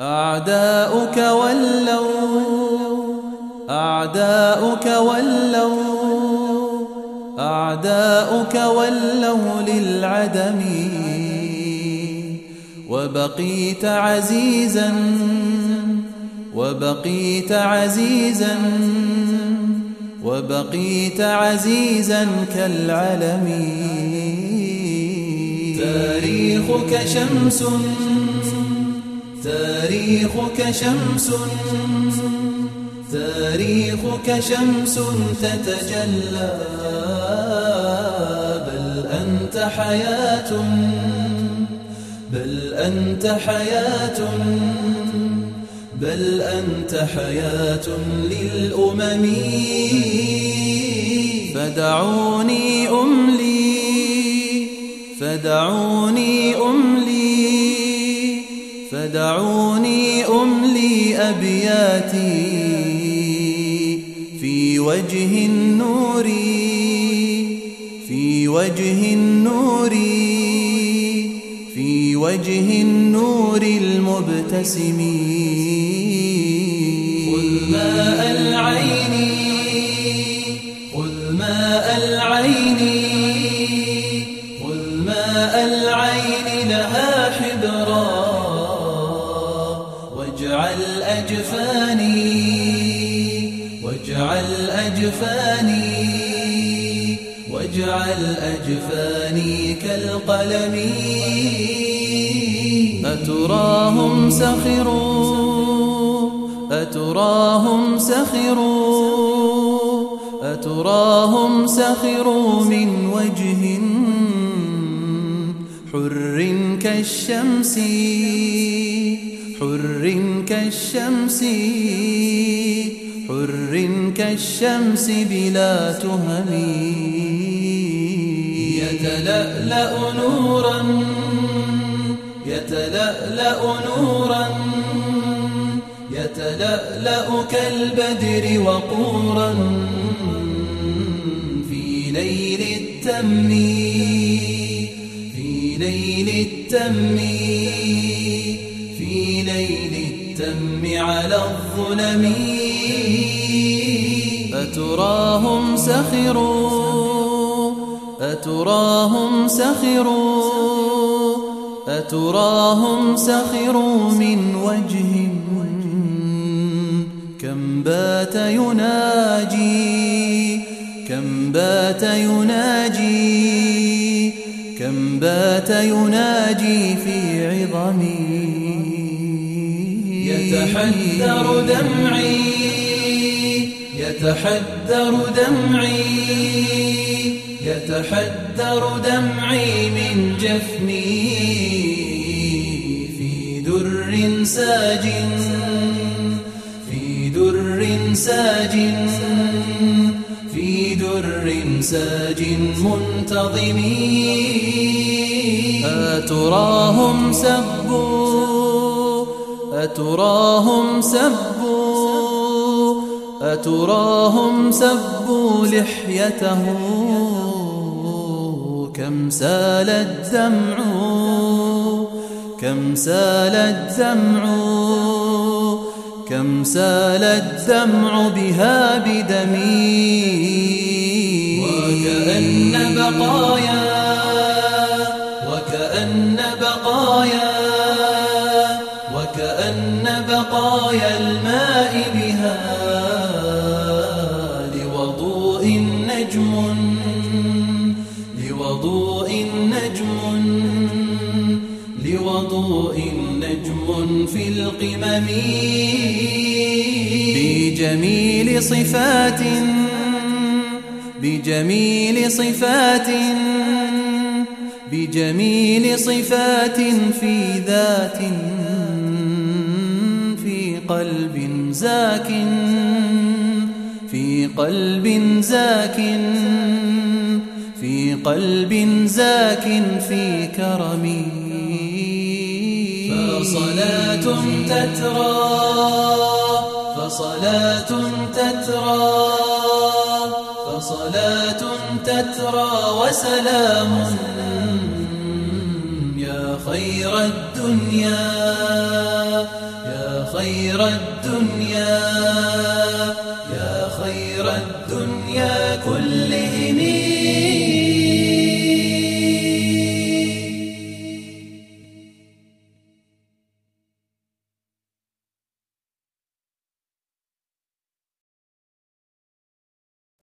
أعداؤك ولوا أعداؤك ولوا أعداؤك ولوا للعدم. وبقيت عزيزا وبقيت عزيزا وبقيت عزيزا كالعلم. تاريخك شمس. تاريخك شمس تاريخك شمس تتجلى بل أنت حياة بل أنت حياة بل أنت حياة للأمم. فدعوني أملي فدعوني أملي. فدعوني أملي أبياتي في وجه النور في وجه النور في وجه النور المبتسم. خذ ماء العين أجفاني واجعل أجفاني واجعل أجفاني كالقلم. أتراهم سخروا أتراهم سخروا أتراهم سخروا من وجه حر كالشمس حر كالشمس حر كالشمس بلا تهم يتلألأ نورا يتلألأ نورا يتلألأ كالبدر وقورا. في ليل التم في ليل التم في ليل التم على الظلم. أتراهم سخروا أتراهم سخروا أتراهم سخروا من وجه كم بات يناجي كم بات يناجي. كم بات يناجي في عظمي. يتحدر دمعي يتحدر دمعي يتحدر دمعي من جفني. في در ساج في در ساج. في در ساج منتظم. أتراهم سبوا أتراهم سبوا أتراهم سبوا لحيته؟ كم سال الدمع؟ كم سال الدمع؟ كم سال الدمع بها بدمي وكأن بقايا وكأن بقايا وكأن بقايا الماء بها لوضوء نجم لوضوء نجم لوضوء في القمم بجميل صفات بجميل صفات بجميل صفات في ذات في قلب زاك في قلب زاك في قلب زاك في كرمي. فصلاة تترى فصلاة تترى فصلاة تترى وسلام يا خير الدنيا يا خير الدنيا يا خير الدنيا كلهني